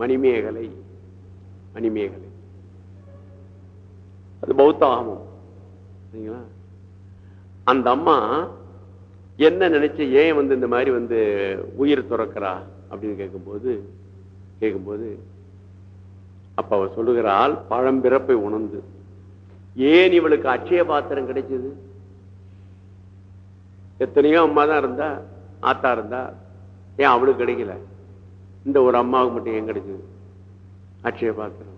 மணிமேகலை மணிமேகலை. அது பௌத்த ஆகமம் சரிங்களா? அந்த அம்மா என்ன நினைச்ச ஏன் வந்து இந்த மாதிரி வந்து உயிர் துறக்கிறா அப்படின்னு கேட்கும்போது கேட்கும்போது அப்ப அவ சொல்லுகிறாள் பழம்பிறப்பை உணர்ந்து. ஏன் இவளுக்கு அட்சய பாத்திரம் கிடைச்சது? எத்தனையோ அம்மா தான் இருந்தா ஆத்தா இருந்தா ஏன் அவளுக்கு கிடைக்கல? இந்த ஒரு அம்மாவுக்கு மட்டும் ஏன் கிடைச்சது? அட்சய பாத்திரம்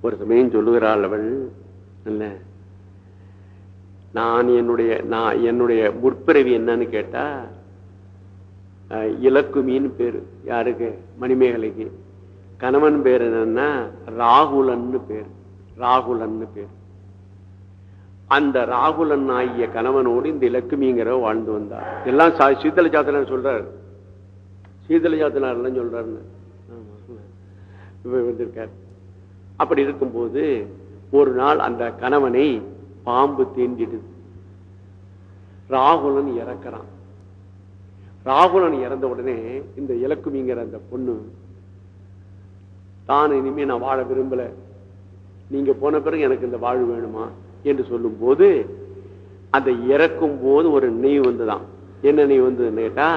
ஒரு சமயம் சொல்லுகிறாள் அவள் இல்ல நான் என்னுடைய நான் என்னுடைய முற்பிறவி என்னன்னு கேட்டா இலக்குமின்னு பேரு. யாருக்கு? மணிமேகலைக்கு. கணவன் பேர் என்னன்னா ராகுலன்னு பேர். ராகுலன்னு பேர். அந்த ராகுலன் ஆகிய கணவனோடு இந்த இலக்குமிங்கிற வாழ்ந்து வந்தார். எல்லாம் சா- சீத்தல சொல்றாரு. சீத்தல சொல்றாருன்னு? வந்திருக்கார். அப்படி இருக்கும்போது ஒரு நாள் அந்த கணவனை பாம்பு தீண்டிடுது ராகுலன் இறக்கிறான். ராகுலன் இறந்த உடனே இந்த இலக்குமிங்கிற அந்த பொண்ணு தான் இனிமே நான் வாழ விரும்பல. நீங்க போன பிறகு எனக்கு இந்த வாழ்வு வேணுமா? என்று சொல்லும் போது அந்த இறக்கும் போது ஒரு நினைவு வந்துதான். என்ன நினைவு வந்ததுன்னு கேட்டா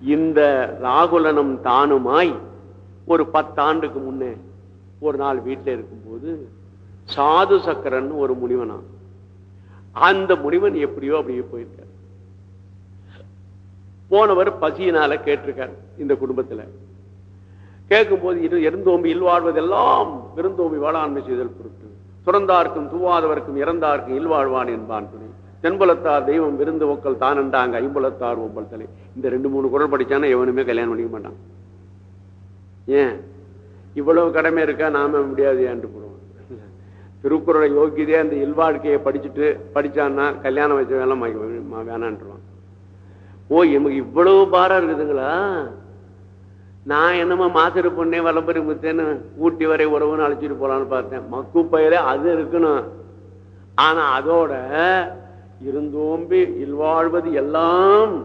இந்த ராகுலனும் தானுமாய் ஒரு பத்தாண்டுக்கு முன்னே ஒரு நாள் வீட்டில் இருக்கும்போது சாது சக்கரன் ஒரு முனிவனா அந்த முனிவன் எப்படியோ அப்படியே போயிருக்கார். போனவர் பசியினால கேட்டிருக்கார் இந்த குடும்பத்துல. கேட்கும்போது இது எருந்தோம்பி இல்வாழ்வதெல்லாம் பெருந்தோம்பி வாழாண்மை செய்தல் பொருட்டு. துறந்தார்க்கும் தூவாதவர்க்கும் இறந்தார்க்கும் இல்வாழ்வான் என்பான் துணை. தென்புலத்தார் தெய்வம் விருந்து ஒக்கல் தானண்டாங்க ஐம்புலத்தார் ஒம்பல் தலை. இந்த ரெண்டு மூணு குரல் படிச்சானா எவனுமே கல்யாணம் பண்ணிக்க மாட்டான். ஏன்? இவ்வளவு கடமை இருக்கா? நாம முடியாது என்று போடுவோம். திருக்குறளை யோகியதே அந்த இல்வாழ்க்கையை படிச்சுட்டு படிச்சான்னா கல்யாணம் வச்ச வேலை ம- வேணான்ட்டுருவான். ஓ எமக்கு இவ்வளவு பாரம் இருக்குதுங்களா? நான் என்னமோ மாசரு பொண்ணே வளம்பரி முத்தேன்னு ஊட்டி வரை உறவுன்னு அழைச்சிட்டு போலான்னு பார்த்தேன். மக்கு பயிரே அது இருக்கணும். ஆனா அதோட இருந்தோம்பி இல்வாழ்வது எல்லாம்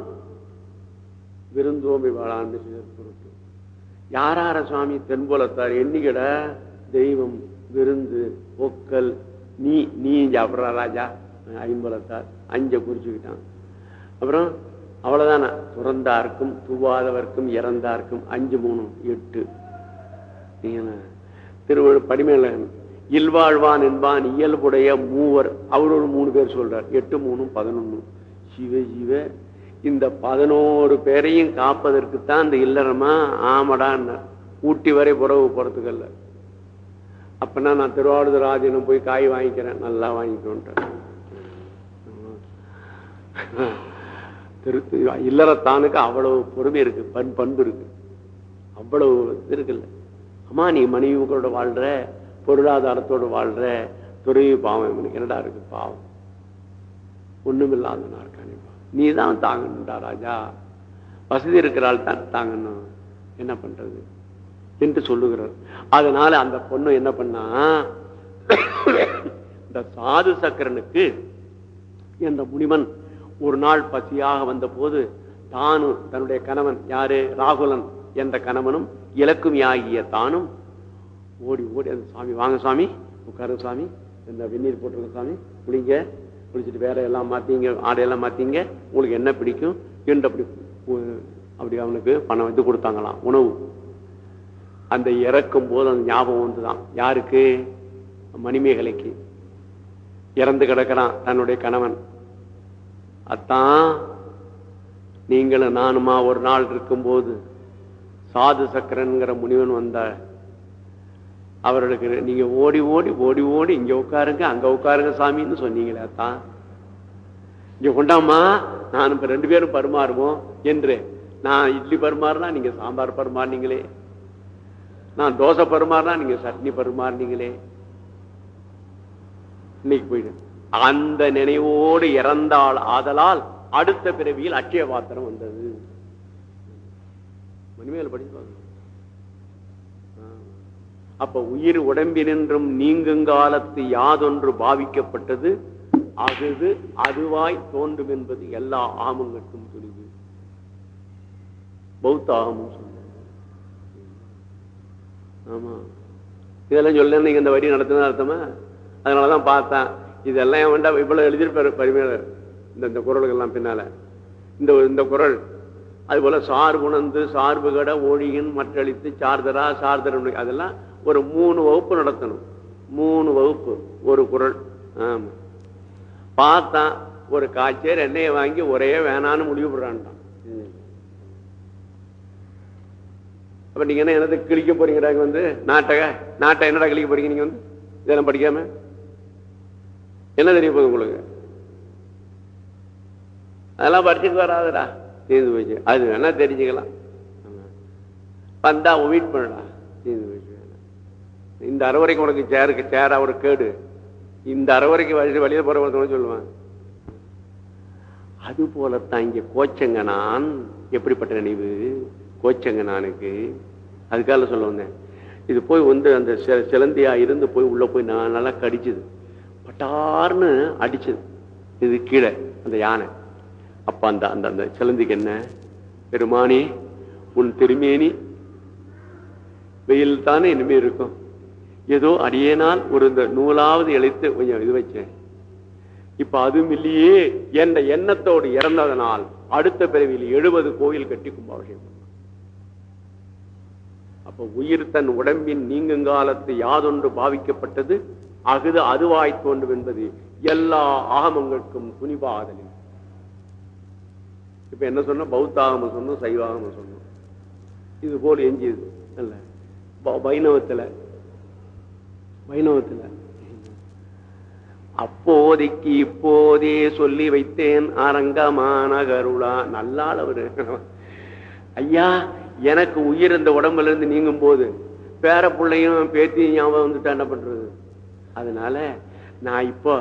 விருந்தோம்பி வாழான்னு பொருட்டு. யாரார சுவாமி தென்புலத்தார் எண்ணிக்கட தெய்வம் விருந்து ஒக்கல் நீ நீ சாப்பிட்றா ராஜா? ஐம்பலத்தார் அஞ்ச குறிச்சுக்கிட்டான். அப்புறம் அவ்வளவுதானா? துறந்தார்க்கும் துவாதவர்க்கும் இறந்தார்க்கும் அஞ்சு மூணு எட்டு. திருவள்ளு படிமேலகன் இல்வாழ்வான் என்பான் இயல்புடைய மூவர். அவர் ஒரு மூணு பேர் சொல்றார். எட்டு மூணும் பதினொன்னு. சிவ சிவ. இந்த பதினோரு பேரையும் காப்பதற்குத்தான் இந்த இல்லறமா? ஆமடான்னார் ஊட்டி வரை புறவு போறதுக்கல்ல. அப்பனா நான் திருவாரூர் ராஜனும் போய் காய் வாங்கிக்கிறேன். நல்லா வாங்கிக்கோன்றேன் திரு இல்லறத்தானுக்கு அவ்வளவு பொறுமை இருக்கு. பண் பண்பு இருக்கு. அவ்வளவு இது இருக்குல்ல. அம்மா நீ மனைவிகளோட வாழ்ற? பொருளாதாரத்தோடு வாழ்ற துறவி பாவம் இவனுக்கு என்னடா இருக்கு பாவம்? ஒண்ணுமில்லாதனா இருக்கானே நீ தான் தாங்கணும்டா ராஜா. வசதி இருக்கிறாள் தான் தாங்கணும். என்ன பண்றது? என்று சொல்லுகிறார். அதனால அந்த பொண்ணு என்ன பண்ணா இந்த சாது சக்கரனுக்கு இந்த முனிவன் ஒரு நாள் பசியாக வந்த போது தானும் தன்னுடைய கணவன் யாரு? ராகுலன் என்ற கணவனும் இலக்குமியாகிய தானும் ஓடி ஓடி அந்த சாமி வாங்க சாமி உட்காரு சாமி இந்த வெந்நீர் போட்டிருக்க சாமி குளிங்க குளிச்சுட்டு வேற எல்லாம் மாத்தீங்க ஆடையெல்லாம் மாத்தீங்க உங்களுக்கு என்ன பிடிக்கும்? என்று அப்படி அப்படி அவனுக்கு பணம் இது கொடுத்தாங்களாம். உணவு. அந்த இறக்கும் போது அந்த ஞாபகம் வந்துதான். யாருக்கு? மணிமேகலைக்கு. இறந்து கிடக்கிறான் தன்னுடைய கணவன். அத்தான் நீங்களும் நானுமா ஒரு நாள் இருக்கும்போது சாது சக்கரன்கிற முனிவன் வந்தார். அவர்களுக்கு நீங்க ஓடி ஓடி ஓடி ஓடி இங்க உட்காருங்க அங்க உட்காருங்க சாமின்னு சொன்னீங்களே தான் இங்க கொண்டாமா நான் இப்ப ரெண்டு பேரும் பருமாறுவோம் என்று நான் இட்லி பருமாறுனா நீங்க சாம்பார் பருமாறினீங்களே. நான் தோசை பருமாறுனா நீங்க சட்னி பருமாறினீங்களே. இன்னைக்கு போயிடு. அந்த நினைவோடு இறந்தாள் ஆதலால் அடுத்த பிறவியில் அட்சய பாத்திரம் வந்தது. மணிமேல் படிச்சு பார்க்கணும். அப்ப உயிர் உடம்பினின்றும் நீங்குங்காலத்து யாதொன்று பாவிக்கப்பட்டது? அகுது அதுவாய் தோன்றும் என்பது எல்லா ஆமங்கட்டும் துணிவு. பௌத்த ஆகமும் சொல்லுது ஆமா. இதெல்லாம் சொல்ல நீங்க இந்த வரி நடத்தின அர்த்தமா? அதனாலதான் பார்த்தேன். இதெல்லாம் வேண்டாம் இவ்வளவு எழுதியிருப்பாரு பரிமையாளர் இந்த இந்த குரல்கள்லாம் பின்னால. இந்த இந்த குரல். அது போல சார்புணர்ந்து சார்பு கட ஒழியின் மற்றளித்து சார்தரா சார்தர் அதெல்லாம் ஒரு மூணு வகுப்பு நடத்தணும். மூணு வகுப்பு ஒரு குரல். ஆமா. பார்த்தான் ஒரு காய்ச்சல் எண்ணெயை வாங்கி ஒரே வேணான்னு முடிவு போடுறான்டான் அப்ப நீங்க என்ன என்னது கிழிக்க போறீங்க வந்து? நாட்டக? நாட்டை என்னடா கிழிக்க போறீங்க நீங்க வந்து? இதெல்லாம் படிக்காம? என்ன தெரிய போகுது உங்களுக்கு? அதெல்லாம் படிச்சுட்டு வராதுடா. தீர்ந்து போச்சு. அது வேணா தெரிஞ்சுக்கலாம். வந்தா வீட் பண்ணலாம் தீர்ந்து போச்சு. இந்த அறவரைக்கு உனக்கு சேருக்கு சேர ஒரு கேடு. இந்த அறவரைக்கு வழி வழியில போற சொல்லுவான். அது போலத்தான் இங்க கோச்சங்கனான். எப்படிப்பட்ட நினைவு? கோச்சங்கனானுக்கு. அதுக்காக சொல்ல வந்தேன். இது போய் வந்து அந்த சிலந்தியா இருந்து போய் உள்ள போய் நான் நல்லா கடிச்சுது. பட்டார்னு அடிச்சது. இது கீழே அந்த யானை. அப்ப அந்த அந்த அந்த சிலந்திக்கு என்ன? பெருமானி உன் திருமேனி வெயில் தானே இனிமே இருக்கும். ஏதோ அடியேனால் ஒரு இந்த நூலாவது எழுத்து கொஞ்சம் இது வச்சேன். இப்ப அதுவும் இல்லையே என்ற எண்ணத்தோடு இறந்ததனால் அடுத்த பிறவியில் எழுபது கோயில் கட்டி கும்பாபிஷேகம் அப்ப உயிர் தன் உடம்பின் நீங்குங்காலத்து யாதொன்று பாவிக்கப்பட்டது? அகுது அதுவாய் தோன்றும் என்பது எல்லா ஆகமங்களுக்கும் துணிபாதலின் இப்ப என்ன சொன்ன பௌத்தாகமம் சொன்னோம் சைவாகமம் சொன்னோம். இது போல் எஞ்சியது. அல்ல. வைணவத்துல வைணவத்தில். அப்போதைக்கு இப்போதே சொல்லி வைத்தேன் அரங்கமான கருளா நல்லாள் அவரு ஐயா எனக்கு உயிர் இந்த உடம்புல இருந்து நீங்கும் போது பேர பிள்ளையும் பேத்தியும் ஞாபகம் வந்துட்டா என்ன பண்றது? அதனால நான் இப்போ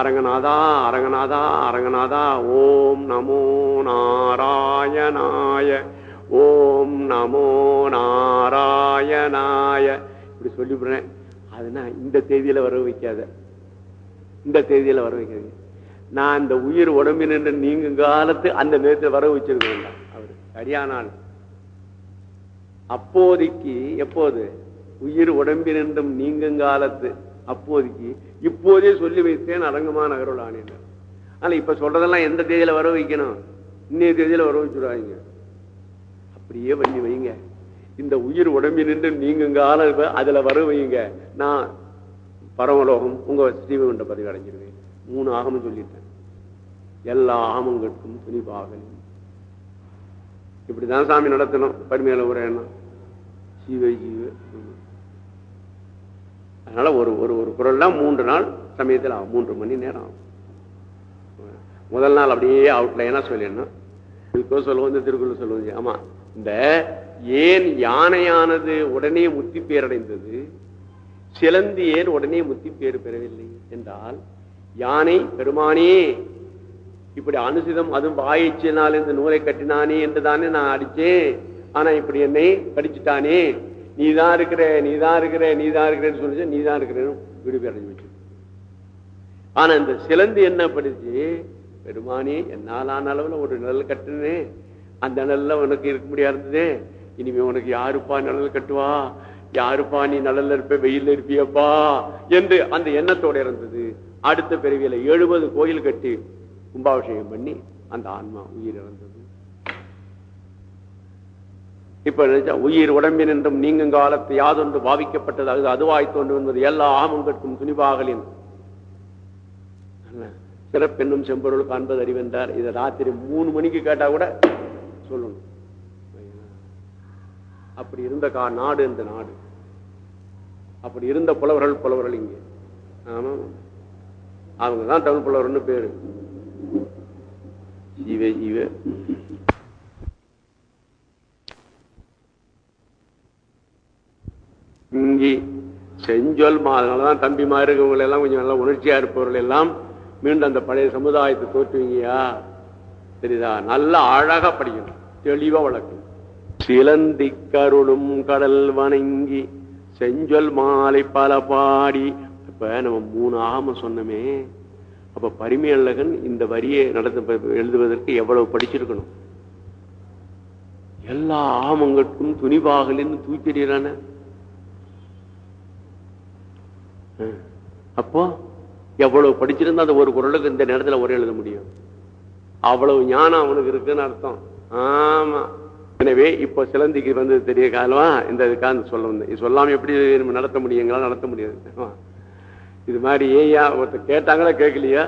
அரங்கநாதா அரங்கநாதா அரங்கநாதா ஓம் நமோ நாராயணாய ஓம் நமோ நாராயணாய. இப்படி சொல்லிவிடுறேன். அதுனா இந்த தேதியில வர வைக்காத. இந்த தேதியில வர வைக்காதீங்க. நான் இந்த உயிர் உடம்பினின்று நீங்கும் காலத்து அந்த நேரத்தில் வர வச்சிருக்கேன் அவர். சரியானால் அப்போதைக்கு எப்போது? உயிர் உடம்பினின்றும் நீங்கும் காலத்து அப்போதைக்கு. இப்போதே சொல்லி வைத்தேன் அரங்கமா நகரோட ஆணையினர் ஆனா இப்ப சொல்றதெல்லாம் எந்த தேதியில வர வைக்கணும்? இன்னைய தேதியில வர வச்சுருவாங்க அப்படியே பண்ணி வைங்க. இந்த உயிர் உடம்பினின்று நின்று காலம் இப்ப அதுல வருவீங்க நான் பரமலோகம் உங்க ஸ்ரீவைகுண்ட பதவி அடைஞ்சிருவேன். மூணு ஆகமும் சொல்லிட்டேன். எல்லா ஆகமங்களுக்கும் துணிபாகலும் இப்படிதான் சாமி நடத்தணும். பரிமையில ஒரு எண்ணம் ஜீவ ஜீவ. அதனால ஒரு ஒரு ஒரு குரல்னா மூன்று நாள் சமயத்தில் ஆகும். மூன்று மணி நேரம் ஆகும். முதல் நாள் அப்படியே அவுட்லைனா சொல்லிடணும். இதுக்கோ சொல்லுவோம் இந்த திருக்குறள் சொல்லுவோம். ஆமா இந்த ஏன் யானையானது உடனே முத்தி பேரடைந்தது? சிலந்தி ஏன் உடனே முத்தி பேறு பெறவில்லை? என்றால் யானை பெருமானே இப்படி அனுசிதம் அதுவும் வாயிச்சினால் இந்த நூலை கட்டினானே என்று தானே நான் அடிச்சேன் ஆனா இப்படி என்னை கடிச்சிட்டானே. நீதான் இருக்கிற நீதான் இருக்கிற நீதான் இருக்கிறேன்னு சொல்லிச்சு நீதான் இருக்கிறேன்னு விடுப்பு அடைஞ்சு வச்சு ஆனா இந்த சிலந்து என்ன படிச்சு பெருமானே என்னால் ஆன அளவுல ஒரு நிழல் கட்டுனே அந்த நிழல்ல உனக்கு இருக்க முடியாது இருந்ததே இனிமே உனக்கு யாருப்பா நிழல் கட்டுவா? யாருப்பா நீ நிழல்ல இருப்ப வெயில்ல இருப்பியப்பா? என்று அந்த எண்ணத்தோட இருந்தது அடுத்த பிறவியில எழுபது கோயில் கட்டி கும்பாபிஷேகம் பண்ணி அந்த ஆன்மா உயிர் இறந்தது இப்ப நினைச்சா உயிர் உடம்பின் என்றும் நீங்கும் காலத்து யாதொன்று பாவிக்கப்பட்டது. அது அதுவாய் தோன்றும் என்பது எல்லா ஆமங்கட்கும் துணிபாகலின். சிறப்பெண்ணும் செம்பொருள் காண்பது அறிவென்றார். இதை ராத்திரி மூணு மணிக்கு கேட்டா கூட சொல்லணும். அப்படி இருந்த கா நாடு இந்த நாடு. அப்படி இருந்த புலவர்கள் புலவர்கள் இங்கே. ஆமா. அவங்க தான் தமிழ் புலவர்னு பேரு. ஜீவே ஜீவே இங்கே செஞ்சொல் மா அதனாலதான் தம்பிமா இருக்கவங்க எல்லாம் கொஞ்சம் நல்லா உணர்ச்சியா இருப்பவர்கள் எல்லாம் மீண்டும் அந்த பழைய சமுதாயத்தை தோற்றுவீங்கயா தெரியுதா? நல்லா அழகா படிக்கணும். தெளிவா வளர்க்கணும். சிலந்தி கருளும் கடல் வணங்கி செஞ்சொல் மாலை பல பாடி. இப்ப நம்ம மூணு ஆகம சொன்னமே. அப்ப பரிமையழகன் இந்த வரியை நடத்த எழுதுவதற்கு எவ்வளவு படிச்சிருக்கணும்? எல்லா ஆமங்களுக்கும் துணிவாகலின்னு தூக்கிடுறான அப்போ எவ்வளவு படிச்சிருந்தா அந்த ஒரு குரலுக்கு இந்த நேரத்துல ஒரு எழுத முடியும். அவ்வளவு ஞானம் அவனுக்கு இருக்குன்னு அர்த்தம். ஆமா. எனவே இப்போ சிலந்திக்கு வந்து தெரிய காலவா இந்த இதுக்காக சொல்ல வந்தேன். சொல்லாம எப்படி நம்ம நடத்த முடியும்? நடத்த முடியாது. இது மாதிரி ஏயா ஒருத்தர் கேட்டாங்களா கேட்கலையா?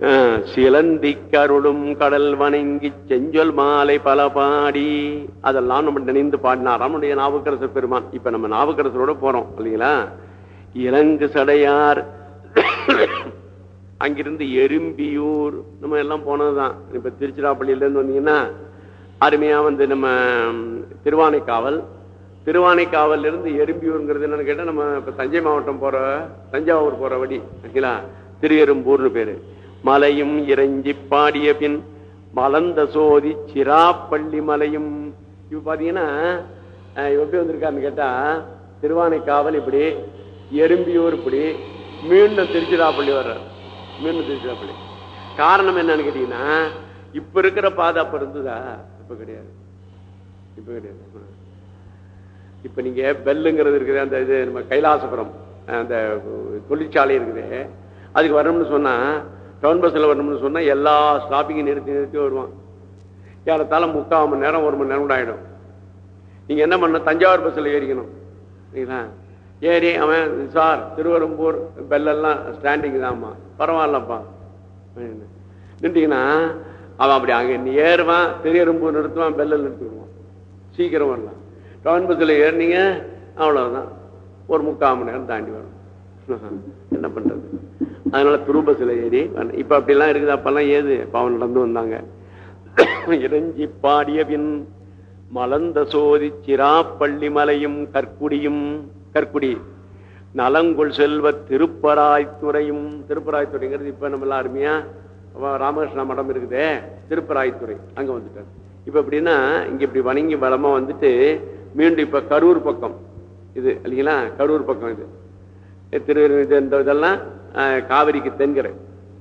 ஆஹ், சிலந்தி கருளும் கடல் வணங்கி செஞ்சொல் மாலை பல பாடி. அதெல்லாம் நம்ம நினைந்து பாடினார். நம்முடைய நாவுக்கரசர் பெருமான். இப்ப நம்ம நாவுக்கரசரோட போறோம் இல்லைங்களா? இலங்கு சடையார் அங்கிருந்து எறும்பியூர். நம்ம எல்லாம் போனதுதான். இப்ப திருச்சிராப்பள்ளியில இருந்து வந்தீங்கன்னா அருமையா வந்து நம்ம திருவானைக்காவல் திருவானைக்காவல். இருந்து எறும்பியூருங்கிறது என்னன்னு கேட்டா நம்ம இப்ப தஞ்சை மாவட்டம் போற தஞ்சாவூர் போற வழி ஓகேங்களா திருஎரும்பூர்னு பேரு. மலையும் இறைஞ்சி பாடிய பின் மலர்ந்த சோதி சிராப்பள்ளி மலையும். இப்ப பாத்தீங்கன்னா எப்படி வந்திருக்காருன்னு கேட்டா திருவானைக்காவல் இப்படி எறும்பியூர் இப்படி மீண்டும் திருச்சிராப்பள்ளி வர்றாரு. மீண்டும் திருச்சிராப்பள்ளி. காரணம் என்னன்னு கேட்டீங்கன்னா இப்ப இருக்கிற பாதுகாப்பு அப்ப இருந்ததா? இப்போ கிடையாது. இப்ப கிடையாது. இப்ப நீங்க பெல்லுங்கிறது இருக்குது அந்த இது நம்ம கைலாசபுரம் அந்த தொழிற்சாலை இருக்குது. அதுக்கு வரணும்னு சொன்னா டவுன் பஸ்ல வரணும்னு சொன்னா எல்லா ஸ்டாப்பிங்கும் நிறுத்தி நிறுத்தி வருவான். ஏறத்தால முக்கால் மணி நேரம் ஒரு மணி நேரம் கூட ஆயிடும். நீங்க என்ன பண்ண தஞ்சாவூர் பஸ்ல ஏறிக்கணும். சரிங்களா? ஏறி அவன் சார் திருவரம்பூர் பெல்லெல்லாம் ஸ்டாண்டிங் தான்மா. பரவாயில்லப்பா. நின்றுட்டீங்கன்னா அவன் அப்படி அங்கே நீ ஏறுவான் திருவரம்பூர் நிறுத்துவான் பெல்லில் நிறுத்திடுவான். சீக்கிரம் வரலாம். டவுன் பஸ்ஸில் ஏறினீங்க அவ்வளோதான் ஒரு முக்கால் மணி நேரம் தாண்டி வரும். என்ன பண்ணுறது அதனால துரு பஸ்ஸில் ஏறி இப்போ அப்படிலாம் இருக்குது அப்பெல்லாம் ஏது? பாவம் நடந்து வந்தாங்க. இறைஞ்சி பாடிய பின் மலர்ந்த சோதி சிராப்பள்ளி மலையும் கற்குடியும் கற்குடி. நலங்குள் செல்வ திருப்பராய்த்துறையும். திருப்பராய்த்துறைங்கிறது இப்ப நம்ம எல்லாம் அருமையா ராமகிருஷ்ணா மடம் இருக்குதே திருப்பராய்த்துறை. அங்கே வந்துட்டார். இப்போ எப்படின்னா இங்கே இப்படி வணங்கி வளமாக வந்துட்டு மீண்டும் இப்போ கரூர் பக்கம். இது இல்லைங்களா? கரூர் பக்கம் இது. திரு இந்த இதெல்லாம் காவிரிக்கு தென்கரை.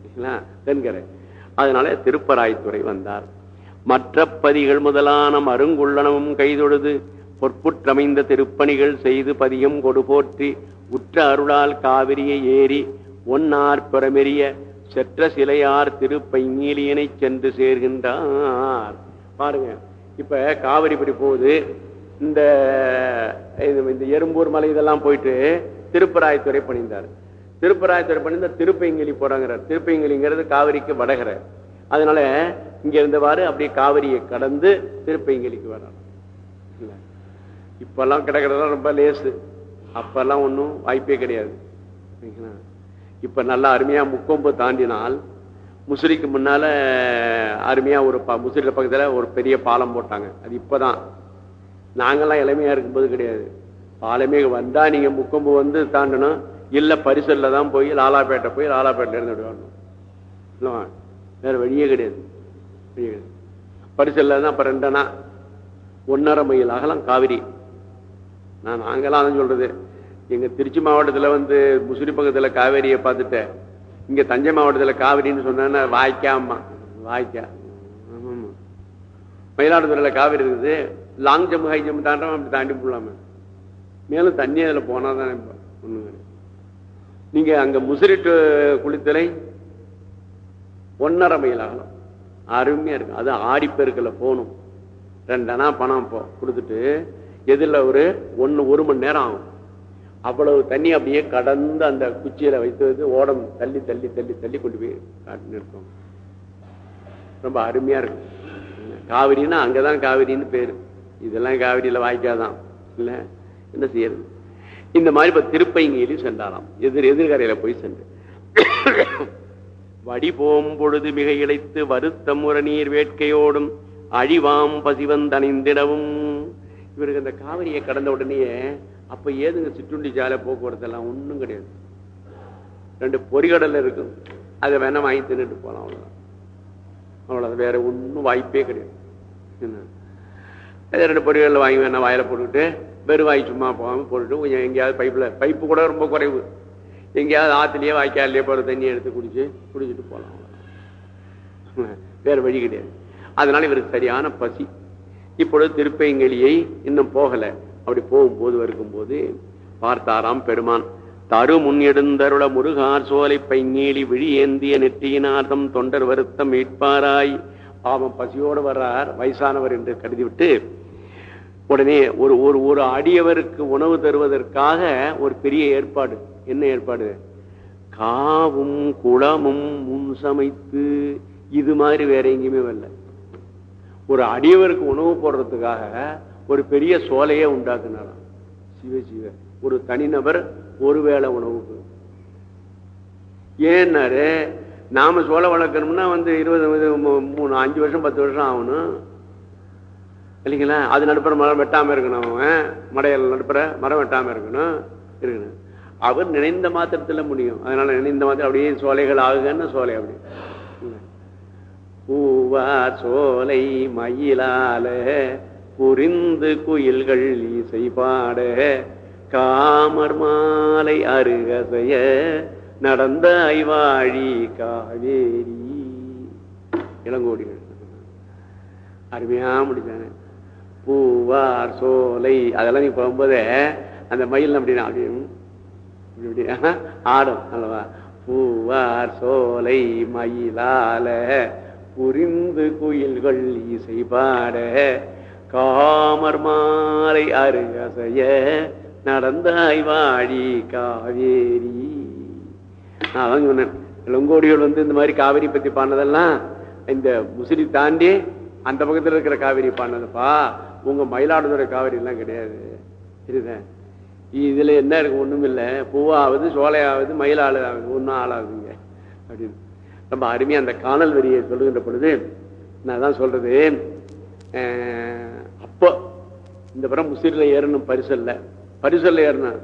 இல்லைங்களா? தென்கரை. அதனால திருப்பராய்த்துறை வந்தார். மற்ற பதிகள் முதலான மருங்குள்ளனமும் கைதொழுது பொற்புற்றமைந்த திருப்பணிகள் செய்து பதியம் கொடு போற்றி உற்ற அருளால் காவிரியை ஏறி ஒன்னார் பெறமெரிய செற்ற சிலையார் திருப்பைநீலியனை சென்று சேர்கின்றார். பாருங்க இப்ப காவிரி இப்படி போகுது. இந்த இது- இந்த எறும்பூர் மலை இதெல்லாம் போயிட்டு திருப்பராயத்துறை பணிந்தார். திருப்பராயத்துறை பணிந்த திருப்பைங்கிலி போறாங்கிறார். திருப்பைங்கிலிங்கிறது காவிரிக்கு வடகரை. அதனால இங்க இருந்தவாறு அப்படியே காவிரியை கடந்து திருப்பைங்கிலிக்கு வர்றார். இப்பெல்லாம் கிடக்கிறதெல்லாம் ரொம்ப லேசு. அப்பெல்லாம் ஒன்றும் வாய்ப்பே கிடையாது. சரிங்களா? இப்ப நல்லா அருமையா முக்கொம்பு தாண்டினால் முசிறிக்கு முன்னால அருமையா ஒரு ப- முசிறில பக்கத்துல ஒரு பெரிய பாலம் போட்டாங்க. அது இப்பதான். நாங்கெல்லாம் இளமையா இருக்கும்போது கிடையாது. பாலமே வந்தா நீங்க முக்கொம்பு வந்து தாண்டணும். இல்ல பரிசல்ல தான் போய் லாலாப்பேட்டை போய் லாலாப்பேட்டில இருந்து வரணும். இல்லவா? வேற வழியே கிடையாது. வழியே பரிசல்ல தான் அப்ப ரெண்டனா. ஒன்னரை மைல் அகலம் காவிரி. நான் நாங்கெல்லாம் அதான் சொல்றது. எங்க திருச்சி மாவட்டத்துல வந்து முசிறி பக்கத்துல காவேரியை பார்த்துட்டேன். இங்க தஞ்சை மாவட்டத்துல காவிரின்னு சொன்னா வாய்க்காமா வாய்க்கா. மயிலாடுதுறையில காவிரி இருக்குது. லாங் ஜம்ப் ஹை ஜம்ப் தாண்டவன் அப்படி தாண்டி போடலாமே மேலும் தண்ணி அதுல போனாதான் இப்ப ஒண்ணும் கிடையாது. நீங்க அங்க முசிறிட்டு குளித்தலை ஒன்னரை மைல் ஆகலாம் அருமையா இருக்கும் அது ஆடிப்பெருக்கில் போகணும். ரெண்டனா பணம் இப்போ கொடுத்துட்டு எதிரில் ஒரு ஒன்று ஒரு மணி நேரம் ஆகும். அவ்வளவு தண்ணி அப்படியே கடந்து அந்த குச்சியில வைத்து வைத்து ஓடம் தள்ளி தள்ளி தள்ளி தள்ளி கொண்டு போய் காட்டு நிறுத்தும் ரொம்ப அருமையா இருக்கும். காவிரின்னா அங்கதான் காவிரின்னு பேரு. இதெல்லாம் காவிரியில வாய்க்காதான். இல்ல? என்ன செய்யறது? இந்த மாதிரி இப்ப திருப்பைங்கிலி சென்றாராம். எதிர் எதிர்கரையில போய் சென்று. வடி போம்பொழுது மிக இழைத்து வருத்த நீர் வேட்கையோடும் அழிவாம் பசிவந்தனைந்திடவும் இவருக்கு அந்த காவிரியை கடந்த உடனேயே அப்ப ஏதுங்க சிற்றுண்டி சாலை போக்குவரத்து எல்லாம் ஒன்றும் கிடையாது. ரெண்டு பொறிகடல் இருக்கும். அதை வேணா வாங்கி தின்னுட்டு போலாம் அவ்வளோதான் அவ்வளவுதான். வேற ஒன்றும் வாய்ப்பே கிடையாது. என்ன? ரெண்டு பொறிகளில் வாங்கி வேணா வாயில போட்டுக்கிட்டு வெறும் வாய் சும்மா போகாமல் போட்டுட்டு கொஞ்சம் எங்கேயாவது பைப்பில் பைப்பு கூட ரொம்ப குறைவு. எங்கேயாவது ஆற்றுலையே வாய்க்காலையே போகிற தண்ணியை எடுத்து குடிச்சு குடிச்சிட்டு போகலாம் அவ்வளவுதான். வேற வழி கிடையாது. அதனால இவருக்கு சரியான பசி. இப்பொழுது திருப்பைங்கலியை இன்னும் போகலை. அப்படி போகும்போது வருக்கும்போது பார்த்தாராம் பெருமான் தரு முன் எடுந்தருள முருகார் சோலை பைங்கீழி விழி ஏந்திய நெற்றியினார்தம் தொண்டர் வருத்தம் மீட்பாராய். பாவம் பசியோடு வர்றார் வயசானவர் என்று கருதிவிட்டு உடனே ஒரு ஒரு ஒரு அடியவருக்கு உணவு தருவதற்காக ஒரு பெரிய ஏற்பாடு. என்ன ஏற்பாடு? காவும் குளமும் முன் சமைத்து இது மாதிரி வேற எங்கேயுமே வரல. ஒரு அடியவருக்கு உணவு போடுறதுக்காக ஒரு பெரிய சோலையே உண்டாக்குனாராம். சிவ சிவ ஒரு தனிநபர் ஒருவேளை உணவுக்கு ஏன்னாரு நாம சோலை வளர்க்கணும்னா வந்து இருபது மூணு அஞ்சு வருஷம் பத்து வருஷம் ஆகணும். இல்லைங்களா? அது நடுப்புற மரம் வெட்டாம இருக்கணும் அவன். மடையல் நடுப்புற மரம் வெட்டாம இருக்கணும். இருக்கணும். அவர் நினைந்த மாத்திரத்துல முடியும். அதனால நினைந்த மாத்திரம் அப்படியே சோலைகள் ஆகுதுன்னு சோலை அப்படி. பூவா சோலை மயிலால புரிந்து குயில்கள் இசை பாட காமர் மாலை அருகசைய நடந்த ஐவாழி காவேரி. இளங்கோடிகள். அருமையா முடிச்சாங்க. பூவார் சோலை அதெல்லாம் நீ போகும்போதே அந்த மயில் அப்படின்னா அப்படி ஆடும் அல்லவா? பூவார் சோலை மயிலால புரிந்து குயில்கள் இசை பாட காமர் மாலை அருகசைய நடந்தாய் வாழி காவேரி. நான் அதான் சொன்னேன் இளங்கோடிகள் வந்து இந்த மாதிரி காவேரி பத்தி பாடினதெல்லாம் இந்த முசிறி தாண்டி அந்த பக்கத்தில் இருக்கிற காவேரி பாடினதுப்பா. உங்க மயிலாடுதுறை காவேரி எல்லாம் கிடையாது. சரிதான் இதுல என்ன இருக்கு? ஒண்ணும் இல்லை. பூவாவது சோலையாவது மயிலாளாவது ஒன்னும் ஆளாகுங்க அப்படின்னு. ரொம்ப அருமையா அந்த காணல் வரியை சொல்லுகின்ற பொழுது நான் தான் சொல்றது. இந்த புறம் முசிறில ஏறணும் பரிசல்ல. பரிசல்ல ஏறணும்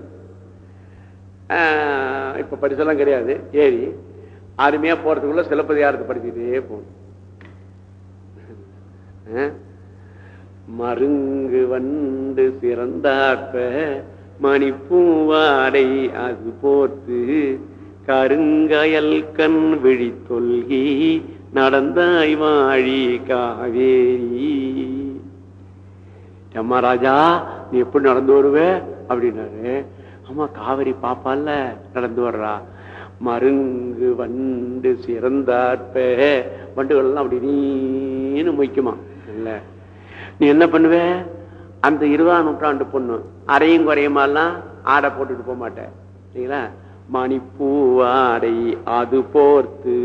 ஆஹ் இப்ப பரிசெல்லாம் கிடையாது. ஏறி அருமையா போறதுக்குள்ள சிலப்பதிகாரத்தை படிச்சுட்டே போகணும். மருங்கு வண்டு சிறந்தாற்ப மணிப்பூவாடை அது போர்த்து கருங்கயல் கண் விழி தொல்கி நடந்தாய் வாழி காவேரி. எம்மா ராஜா நீ எப்படி நடந்து வருவ? அப்படின்னாரு. அம்மா காவிரி பாப்பால நடந்து வர்றா. மருங்கு வண்டு சிறந்தாற்ப. வண்டுகள்லாம் அப்படி நீனு மொய்க்குமா இல்ல. நீ என்ன பண்ணுவ? அந்த இருபதாம் நூற்றாண்டு பொண்ணு. அரையும் குறையுமாலாம் ஆடை போட்டுட்டு போக மாட்டேன். சரிங்களா மணிப்பூவாடை அது போர்த்து.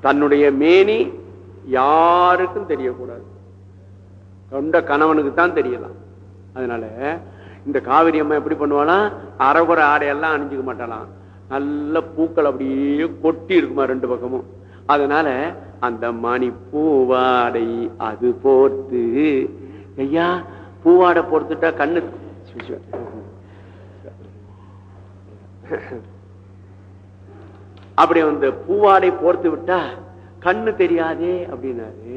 தன்னுடைய மேனி யாருக்கும் தெரியக்கூடாது. கொண்ட கணவனுக்கு தான் தெரியலாம். அதனால இந்த காவிரி அம்மா எப்படி பண்ணுவாளாம் அரைகுறை ஆடையெல்லாம் அணிஞ்சுக்க மாட்டாளாம். நல்ல பூக்கள் அப்படியே கொட்டி இருக்குமா ரெண்டு பக்கமும். அதனால அந்த மணி பூவாடை அது போர்த்து ஐயா பூவாடை போர்த்துட்டா கண்ணு அப்படி வந்து பூவாடை போர்த்து விட்டா கண்ணு தெரியாதே அப்படின்னாரு.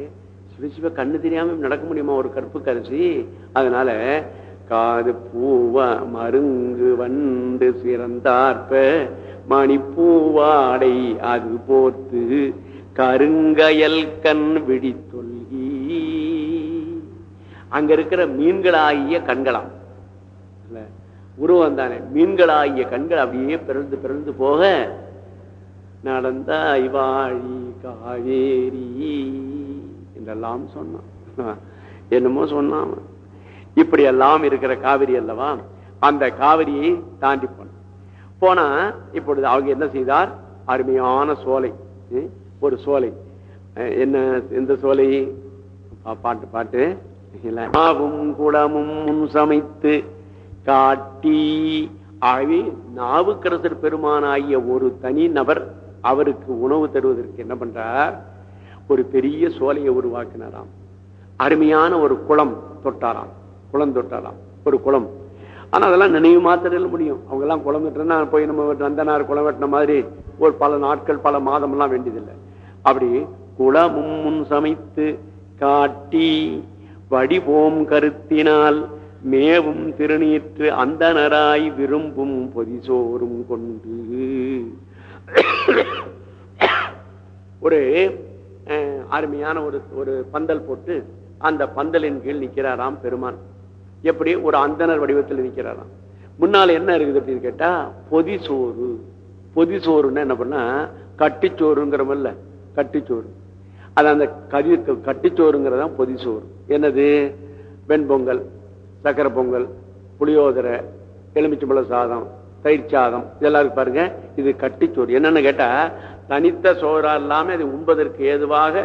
சிவ கண்ணு தெரியாம நடக்க முடியுமா? ஒரு கற்பு கரிசி. அதனால காது பூவ மருங்கு வண்டு சிறந்தார்ப்ப மணிப்பூவாடை அது போர்த்து கருங்கயல் கண் விழித்தொல்கி. அங்க இருக்கிற மீன்களாகிய கண்களாம். உருவம் தானே. மீன்களாகிய கண்கள் அப்படியே பிறந்து பிறந்து போக நடந்த ஐவாழி காவேரி. என்றெல்லாம் சொன்னான். என்னமோ சொன்னான் இப்படி எல்லாம் இருக்கிற காவிரி அல்லவா? அந்த காவிரியை தாண்டி போன போனா இப்பொழுது அவங்க என்ன செய்தார்? அருமையான சோலை. ஒரு சோலை. என்ன எந்த சோலை? பாட்டு பாட்டு. இல்ல. நாவும் குடமும் முன் சமைத்து காட்டி ஆகவே நாவுக்கரசர் பெருமானாகிய ஒரு தனி நபர் அவருக்கு உணவு தருவதற்கு என்ன பண்றார்? ஒரு பெரிய சோலையை உருவாக்கினாராம். அருமையான ஒரு குளம் தொட்டாராம். குளம் தொட்டாராம். ஒரு குளம். ஆனா அதெல்லாம் நினைவு மாத்திரையில் முடியும். அவங்க எல்லாம் குளம் வெட்டுறதுன்னா போய் நம்ம நந்தனார் குளம் வெட்டின மாதிரி ஒரு பல நாட்கள் பல மாதம் எல்லாம் வேண்டியதில்லை. அப்படி குளமும் முன் சமைத்து காட்டி வடிவோம் கருத்தினால் மேவும் திருநீற்று அந்தனராய் விரும்பும் பொதிசோறும் கொண்டு. ஒரு அருமையான ஒரு ஒரு பந்தல் போட்டு அந்த பந்தலின் கீழ் நிற்கிறாராம் பெருமான். எப்படி? ஒரு அந்தனர் வடிவத்தில் நிற்கிறாராம். முன்னால் என்ன இருக்குது அப்படின்னு கேட்டா பொதி சோறு. பொதி சோறுன்னா என்ன பண்ணா கட்டிச்சோறுங்கிறமல்ல கட்டிச்சோறு. அது அந்த கதி கட்டிச்சோறுங்கிறதான் பொதி சோறு. என்னது? வெண்பொங்கல் சக்கரை பொங்கல் புளியோதரை எலுமிச்சம்பழ சாதம் தயிர் சாதம் இதெல்லாம் இருக்கு பாருங்க. இது கட்டிச்சோறு. என்னன்னு கேட்டா தனித்த சோறா இல்லாமல் இது உண்பதற்கு ஏதுவாக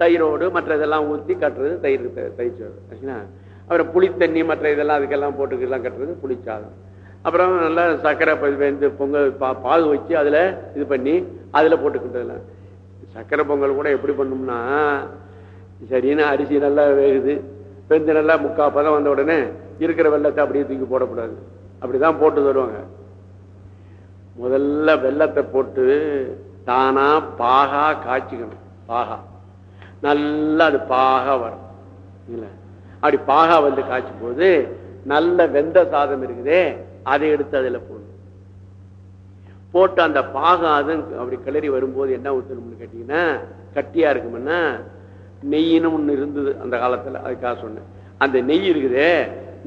தயிரோடு மற்ற இதெல்லாம் ஊற்றி கட்டுறது தயிர் த- தயிர் சோறு. ஆச்சுங்களா? அப்புறம் புளித்தண்ணி மற்ற இதெல்லாம் அதுக்கெல்லாம் போட்டுக்கெல்லாம் கட்டுறது புளிச்சாதம் அப்புறம் நல்லா சர்க்கரை ப- வெந்து பொங்கல் பா பாகு வச்சு அதில் இது பண்ணி அதில் போட்டுக்கிட்டதுல சர்க்கரை பொங்கல் கூட எப்படி பண்ணும்னா சரின்னு அரிசி நல்லா வேகுது. வெந்து நல்லா முக்கா பதம் வந்த உடனே இருக்கிற வெள்ளத்தை அப்படியே தூக்கி போடக்கூடாது. அப்படிதான் போட்டு தருவாங்க. முதல்ல வெள்ளத்தை போட்டு தானா பாகா காய்ச்சிக்கணும். பாகா. நல்லா அது பாகா வரும். அப்படி பாகா வந்து காய்ச்சும் போது நல்ல வெந்த சாதம் இருக்குதே அதை எடுத்து அதுல போடணும். போட்டு அந்த பாகா அது அப்படி கிளறி வரும்போது என்ன ஊற்றணும்னு கேட்டீங்கன்னா கட்டியா இருக்குமுன்னா நெய்யினும் ஒன்று இருந்தது அந்த காலத்துல அதுக்காக சொன்னேன். அந்த நெய் இருக்குதே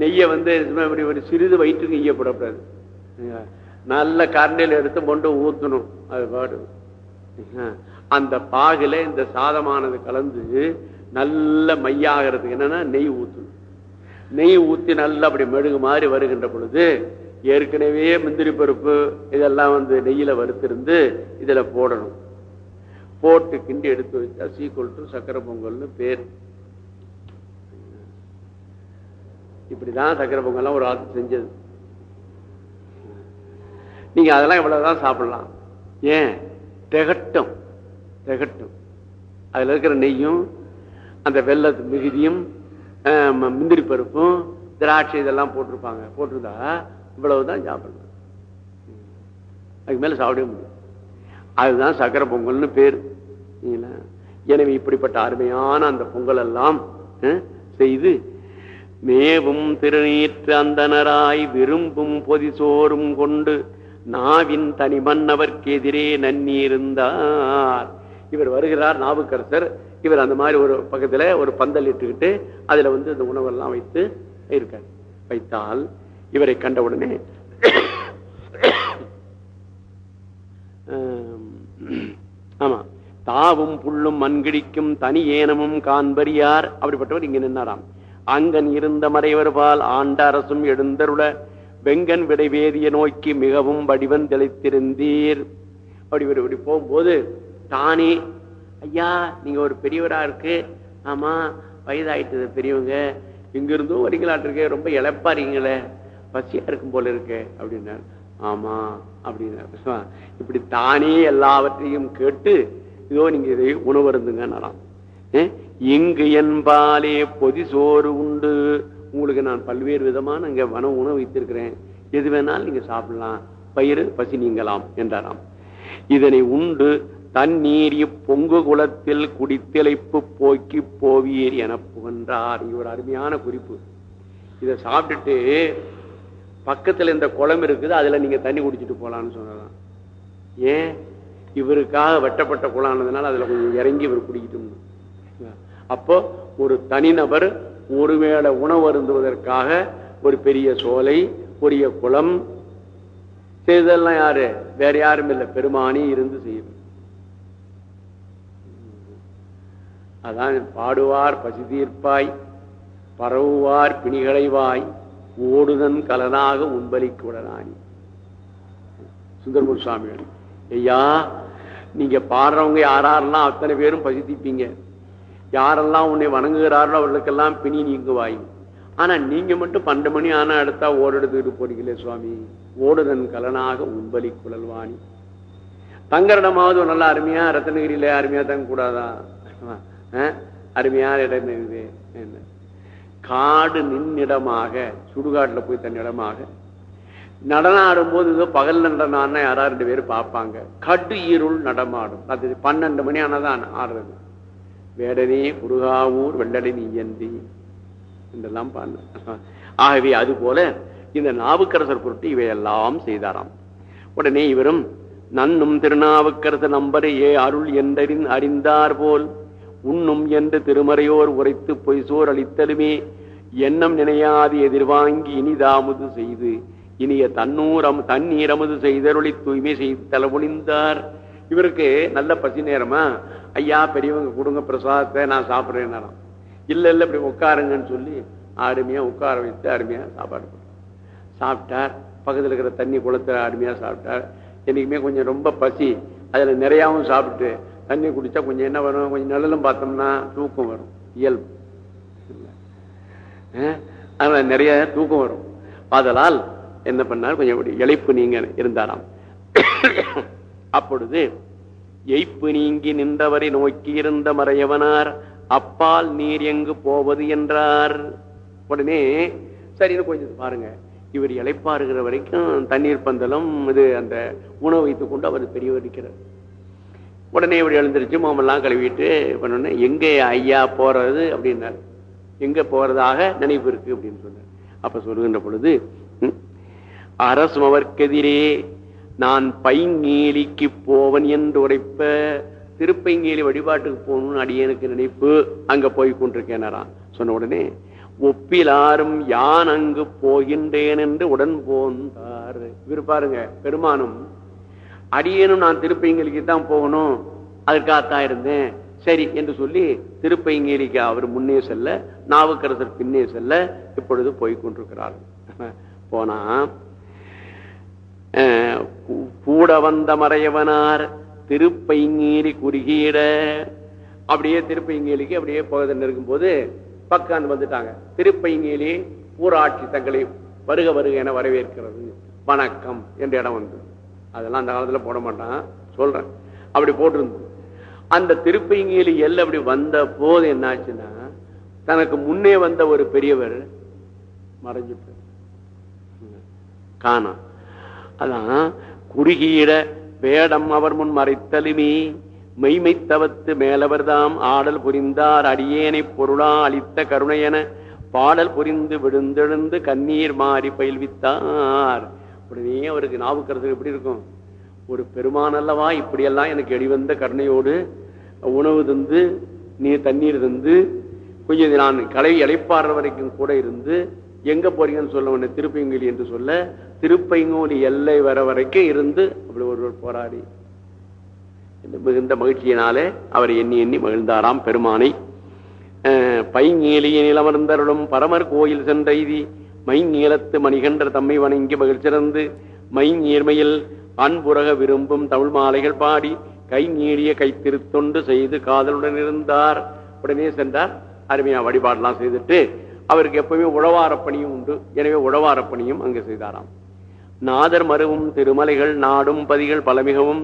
நெய்யை வந்து இப்படி ஒரு சிறிது வயிற்றுக்கு ஈயப்படக்கூடாது. நல்ல கரண்டில் எடுத்து கொண்டு ஊற்றணும் அது பாடு அந்த பாகுல இந்த சாதமானது கலந்து நல்ல மையாகிறதுக்கு என்னன்னா நெய் ஊத்தணும். நெய் ஊத்தி நல்லா அப்படி மெழுகு மாதிரி வருகின்ற பொழுது ஏற்கனவே முந்திரி பருப்பு இதெல்லாம் வந்து நெய்யில வறுத்திருந்து இதுல போடணும். போட்டு கிண்டி எடுத்து வச்சா சீக்குவல் டு சக்கரை பொங்கல்னு பேர். இப்படிதான் சக்கரை பொங்கல்லாம் ஒரு ஆத்து செஞ்சது. நீங்க அதெல்லாம் இவ்வளவுதான் சாப்பிடலாம். ஏன்? திகட்டும் திகட்டும். அதில் இருக்கிற நெய்யும் அந்த வெள்ள மிகுதியும் முந்திரி பருப்பும் திராட்சை இதெல்லாம் போட்டிருப்பாங்க. போட்டிருந்தா இவ்வளவுதான் சாப்பிடணும். அதுக்கு மேலே சாப்பிடவே முடியும் அதுதான் சக்கரை பொங்கல்னு பேர். எனவே இப்படிப்பட்ட அருமையான அந்த பொங்கல் எல்லாம் செய்து மேவும் திருநீற்று அந்தனராய் விரும்பும் பொதி சோறும் கொண்டு நாவின் தனிமன்னவர்க்கு எதிரே நன்னீருந்தார் இவர் வருகிறார் நாவுக்கரசர். இவர் அந்த மாதிரி ஒரு பக்கத்துல ஒரு பந்தல் இட்டுக்கிட்டு அதுல வந்து இந்த உணவெல்லாம் வைத்து இருக்கார். வைத்தால் இவரை கண்ட உடனே ஆமா தாவும் புல்லும் மண்கிடிக்கும் தனி ஏனமும் காண்பறியார். அப்படிப்பட்டவர் இங்க நின்னாராம். அங்கன் இருந்த மறைவர்பால் ஆண்ட அரசும் எழுந்தருள வெங்கன் விடைவேதிய நோக்கி மிகவும் வடிவன் தெளித்திருந்தீர். அப்படி இவர் இப்படி போகும்போது தானே ஐயா நீங்க ஒரு பெரியவரா இருக்கு. ஆமா வயதாயிட்டது பெரியவங்க. இங்கிருந்தும் வரீங்களாட்டிருக்கே ரொம்ப இழப்பா இருக்கீங்களே. பசியா இருக்கும் போல இருக்கு அப்படின்னாரு. ஆமா அப்படின்னா இப்படி தானே எல்லாவற்றையும் கேட்டு இதோ நீங்க இதை உணவருந்துங்கன்னாராம். ஏ, இங்கு என்பாலே பொதி சோறு உண்டு. உங்களுக்கு நான் பல்வேறு விதமான இங்க வன உணவு வைத்திருக்கிறேன். எது வேணாலும் நீங்க சாப்பிடலாம். பயிர் பசி நீங்கலாம் என்றாராம். இதனை உண்டு தண்ணீர் பொங்கு குளத்தில் குடித்திளைப்பு போக்கி போவீர் என புகன்றார். இது ஒரு அருமையான குறிப்பு. இதை சாப்பிட்டுட்டு பக்கத்துல இந்த குளம் இருக்குது அதுல நீங்க தண்ணி குடிச்சிட்டு போலாம்னு சொல்லலாம் ஏன்? இவருக்காக வெட்டப்பட்ட குளம் ஆனதுனால அதுல கொஞ்சம் இறங்கி இவர் குடிக்கட்டும். அப்போ ஒரு தனிநபர் ஒருவேளை உணவு அருந்துவதற்காக ஒரு பெரிய சோலை பெரிய குளம். செய்ததெல்லாம் யாரு? வேற யாரும் இல்லை. பெருமானி இருந்து செய்யும். அதான் பாடுவார் பசி தீர்ப்பாய் பரவுவார் பிணிகளைவாய் ஓடுதன் கலனாக உண்பலிக்கு உடனானி. சுந்தரமூர் ஐயா நீங்க பாடுறவங்க யாரெல்லாம் அத்தனை பேரும் பசி தீப்பீங்க யாரெல்லாம் உன்னை வணங்குகிறாரோ அவர்களுக்கெல்லாம் பிணி நீங்குவாய். ஆனா நீங்க மட்டும் பன்னெண்டு மணி ஆனா எடுத்தா ஓடெடுத்துக்கிட்டு போறீங்களே சுவாமி. ஓடுதன் கலனாக உண்பலி குழல்வாணி. தங்கரிடமாவது நல்லா அருமையா ரத்தனகிரியில அருமையா தங்க கூடாதா அருமையான இடம் இருக்குது என்ன? காடு நின்னிடமாக சுடுகாட்டுல போய் தன்னிடமாக நடனம் ஆடும்போது ஏதோ பகல் நடனம் யாரா ரெண்டு பேரும் பார்ப்பாங்க. கடு இருள் நடமாடும். அது பன்னெண்டு மணி ஆனதான் ஆடுறது. வேடனே குருகாவூர் வெள்ளடை நீயந்தி என்றெல்லாம் பாடின ஆகவே அது போல இந்த நாவுக்கரசர் பொருட்டு இவையெல்லாம் செய்தாராம். உடனே இவரும் நன்னும் திருநாவுக்கரசர் நம்பரையே ஏ அருள் என்றறின் அறிந்தார் போல் உண்ணும் என்று திருமறையோர் உரைத்து பொய்சோர் அளித்தலுமே எண்ணம் நினையாது எதிர்வாங்கி இனிதாமுது செய்து இனிய தன்னூரம் தண்ணீர் செய்தருளி தூய்மை செய்து தலமொழிந்தார் இவருக்கு நல்ல பசி நேரமா? ஐயா பெரியவங்க கொடுங்க பிரசாதத்தை நான் சாப்பிடுறேன் இல்லை இல்லை இப்படி உட்காருங்கன்னு சொல்லி அருமையாக உட்கார வைத்து அருமையாக சாப்பாடு சாப்பிட்டார். பக்கத்தில் இருக்கிற தண்ணி குளத்தில் அருமையாக சாப்பிட்டார். என்றைக்குமே கொஞ்சம் ரொம்ப பசி. அதில் நிறையாவும் சாப்பிட்டு தண்ணி குடித்தா கொஞ்சம் என்ன வரும்? கொஞ்சம் நிழலும் பார்த்தோம்னா தூக்கம் வரும். இயல்பு. அதனால் நிறைய தூக்கம் வரும். ஆதலால் என்ன பண்ணார்? கொஞ்சம் இழைப்பு நீங்கள் இருந்தாராம். அப்பொழுது எய்ப்பு நீங்கி நின்றவரை நோக்கி இருந்த மறையவனார் அப்பால் நீர் எங்கு போவது என்றார். உடனே சரின்னு கொஞ்சம் பாருங்க. இவர் இழைப்பாருகிற வரைக்கும் தண்ணீர் பந்தலும் இது அந்த உணவு வைத்துக் கொண்டு அவர் பெரியவர் இருக்கிறார் உடனே இவர் எழுந்திருச்சு மாமெல்லாம் கழுவிட்டு பண்ணோன்னே எங்க ஐயா போறது? அப்படின்னார். எங்க போறதாக நினைவு இருக்கு அப்படின்னு சொன்னார். அப்ப சொல்லுகின்ற பொழுது அரசும் அவர்க்கெதிரே நான் பைங்கேலிக்கு போவன் என்று உரைப்ப திருப்பைங்கேலி வழிபாட்டுக்கு போகணும்னு அடியனுக்கு நினைப்பு அங்க போய் கொண்டிருக்கேனாராம். சொன்ன உடனே ஒப்பிலாரும் யான் அங்கு போகின்றேன் என்று உடன் போந்தார் இவர் பாருங்க பெருமானும் அடியேனும் நான் திருப்பைங்கலிக்கு தான் போகணும் அதற்காகத்தான் இருந்தேன். சரி என்று சொல்லி திருப்பைங்கேலிக்கு அவர் முன்னே செல்ல நாவுக்கரசர் பின்னே செல்ல இப்பொழுது போய் கொண்டிருக்கிறார். போனா கூட வந்த மறையவனார் திருப்பைங்கேலி குறுகீட. அப்படியே திருப்பைங்கேலிக்கு அப்படியே போகுதுன்னு இருக்கும்போது பக்கான் வந்துட்டாங்க. திருப்பைங்கேலி ஊராட்சி தங்களை வருக வருக என வரவேற்கிறது. வணக்கம் என்ற இடம் வந்து. அதெல்லாம் அந்த காலத்துல போட மாட்டான். சொல்றேன். அப்படி போட்டிருந்து அந்த திருப்பைங்கேலி எல்லாம் அப்படி வந்த போது என்னாச்சுன்னா தனக்கு முன்னே வந்த ஒரு பெரியவர் மறைஞ்சிட்டு காணாம் அதான் குறுகியிட வேடம் அவர் முன் மறைத்தலுமே. மெய்மைத்தவத்து மேலவர்தாம் ஆடல் புரிந்தார் அடியேனை பொருளா அளித்த கருணையன பாடல் புரிந்து விழுந்தெழுந்து கண்ணீர் மாறி பயில்வித்தார். உடனே அவருக்கு நாவுக்கிறது எப்படி இருக்கும்? ஒரு பெருமான் அல்லவா? இப்படியெல்லாம் எனக்கு எடிவந்த கருணையோடு உணவு தந்து நீர் தண்ணீர் தந்து கொஞ்சம் நான் கலை இழைப்பாடுற வரைக்கும் கூட இருந்து எங்க போறீங்கன்னு சொல்ல உடனே திருப்பைங்கோலி என்று சொல்ல திருப்பைங்கோலி எல்லை வர வரைக்கும் இருந்து அப்படி ஒருவர் போராடி இந்த மிகுந்த மகிழ்ச்சியினாலே அவர் எண்ணி எண்ணி மகிழ்ந்தாராம் பெருமானை. அஹ், நிலமர்ந்தருளும் பரமர் கோயில் சென்றெய்தி மைநீலத்து மணிகன்ற தம்மை வணங்கி மகிழ்ச்சிறந்து மைநீர்மையில் அன்புறக விரும்பும் தமிழ் மாலைகள் பாடி கை நீடிய கைத்திருத்தொண்டு செய்து காதலுடன் இருந்தார். உடனே சென்றார். அருமையா வழிபாடெல்லாம் செய்துட்டு அவருக்கு எப்பவுமே உழவார பணியும் உண்டு. எனவே உழவார பணியும் அங்கு செய்தாராம். நாதர் மருவும் திருமலைகள் நாடும் பதிகள் பல மிகவும்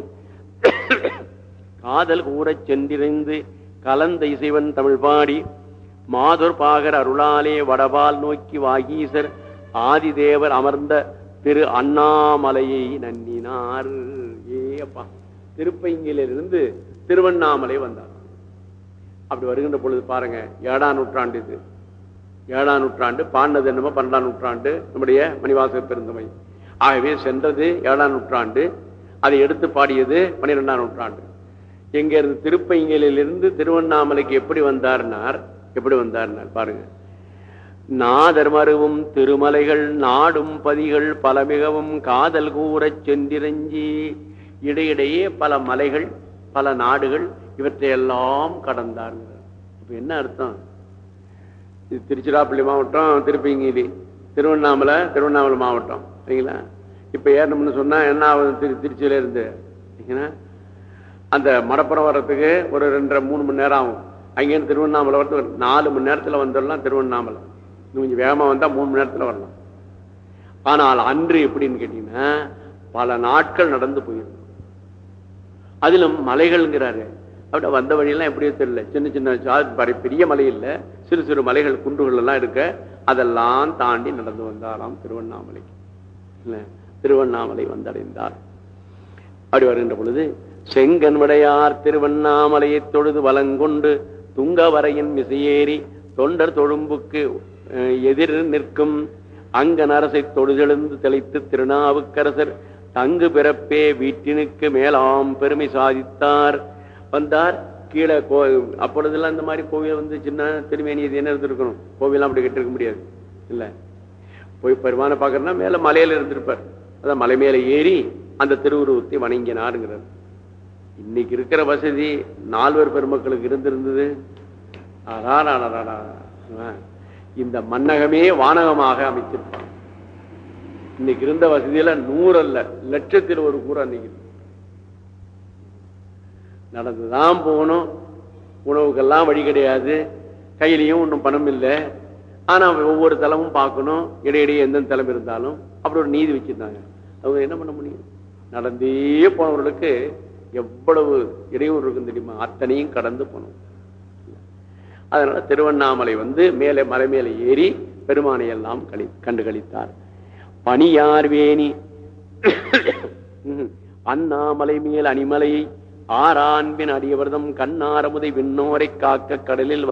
காதல் கூறச் சென்றிருந்து கலந்த இசைவன் தமிழ் பாடி மாதுர் பாகர் அருளாலே வடபால் நோக்கி வாகீசர் ஆதிதேவர் அமர்ந்த திரு அண்ணாமலையை நன்னினார். ஏப்பா திருப்பைங்கிலிருந்து திருவண்ணாமலை வந்தார். அப்படி வருகின்ற பொழுது பாருங்க ஏழாம் நூற்றாண்டு இது. ஏழாம் நூற்றாண்டு பாண்டது என்னமோ பன்னெண்டாம் நூற்றாண்டு நம்முடைய மணிவாசக பெருந்தமை. ஆகவே சென்றது ஏழாம் நூற்றாண்டு அதை எடுத்து பாடியது பன்னிரெண்டாம் நூற்றாண்டு. எங்க இருந்து திருவண்ணாமலைக்கு எப்படி வந்தார்னார் எப்படி வந்தார்னார் பாருங்க. நாதர் மருவும் திருமலைகள் நாடும் பதிகள் பல மிகவும் காதல் கூறச் சென்றிரஞ்சி இடையிடையே பல மலைகள் பல நாடுகள் இவற்றையெல்லாம் கடந்தார்கள். இப்ப என்ன அர்த்தம்? திருச்சிராப்பள்ளி மாவட்டம் திருப்பிங்கிரி திருவண்ணாமலை திருவண்ணாமலை மாவட்டம். சரிங்களா? இப்ப ஏறணும்னு சொன்னா என்ன ஆகுது? திரு திருச்சியில இருந்து. சரிங்களா? அந்த மடப்புறம் வர்றதுக்கு ஒரு ரெண்டரை மூணு மணி நேரம் ஆகும். அங்கேருந்து திருவண்ணாமலை வரத்துக்கு நாலு மணி நேரத்துல வந்துடலாம் திருவண்ணாமலை. கொஞ்சம் வேகமா வந்தால் மூணு மணி நேரத்துல வரலாம். ஆனால் அன்று எப்படின்னு கேட்டீங்கன்னா பல நாட்கள் நடந்து போயிருக்கும். அதிலும் மலைகள்ங்கிறாரு. அப்படி வந்த வழியெல்லாம் எப்படியோ தெரியல. சின்ன சின்ன பெரிய மலை இல்லை. சிறு சிறு மலைகள் குன்றுகள் எல்லாம் இருக்க. அதெல்லாம் தாண்டி நடந்து வந்தாராம் திருவண்ணாமலைக்கு இல்லை திருவண்ணாமலை வந்தடைந்தார். அப்படி வருகின்ற பொழுது செங்கன்வடையார் திருவண்ணாமலையை தொழுது வலங்கொண்டு துங்கவரையின் மிசையேறி தொண்டர் தொழும்புக்கு எதிர் நிற்கும் அங்கன் அரசை தொழுதெழுந்து தெளித்து திருநாவுக்கரசர் தங்கு பிறப்பே வீட்டினுக்கு மேலாம் பெருமை சாதித்தார். வந்தார் கீழே கோ அப்பொழுதெல்லாம் இந்த மாதிரி கோவில் வந்து சின்ன திருமேனி இது என்ன இருந்திருக்கணும்? கோவிலாம் அப்படி கட்டிருக்க முடியாது. இல்ல. போய் பெருமான பார்க்கறதுனா மேல மலையில இருந்திருப்பார். அதான் மலை மேல ஏறி அந்த திருவுருவத்தை வணங்கினாருங்கிறார். இன்னைக்கு இருக்கிற வசதி நால்வர் பெருமக்களுக்கு இருந்திருந்தது. இந்த மன்னகமே வானகமாக அமைச்சிருப்பான் இன்னைக்கு இருந்த வசதியில நூறு அல்ல லட்சத்தில் ஒரு கூற அன்னைக்கு நடந்து தான் போகணும். உணவுக்கெல்லாம் வழி கிடையாது. கையிலையும் ஒன்றும் பணம் இல்லை. ஆனால் ஒவ்வொரு தலமும் பார்க்கணும். இடையிடையே எந்தெந்த தலம் இருந்தாலும் அப்படி ஒரு நீதி வச்சிருந்தாங்க. அவங்க என்ன பண்ண முடியும்? நடந்தே போனவர்களுக்கு எவ்வளவு இடையூறு இருக்கும் தெரியுமா? அத்தனையும் கடந்து போனோம். அதனால திருவண்ணாமலை வந்து மேலே மலை மேலே ஏறி பெருமானை எல்லாம் கழி கண்டு கழித்தார் பனியார் வேணி. அண்ணாமலை மேல் அணிமலையை ஆறான்பின் அடியவர்தம் கண்ணாரமுதை விண்ணோரை காக்க கடலில்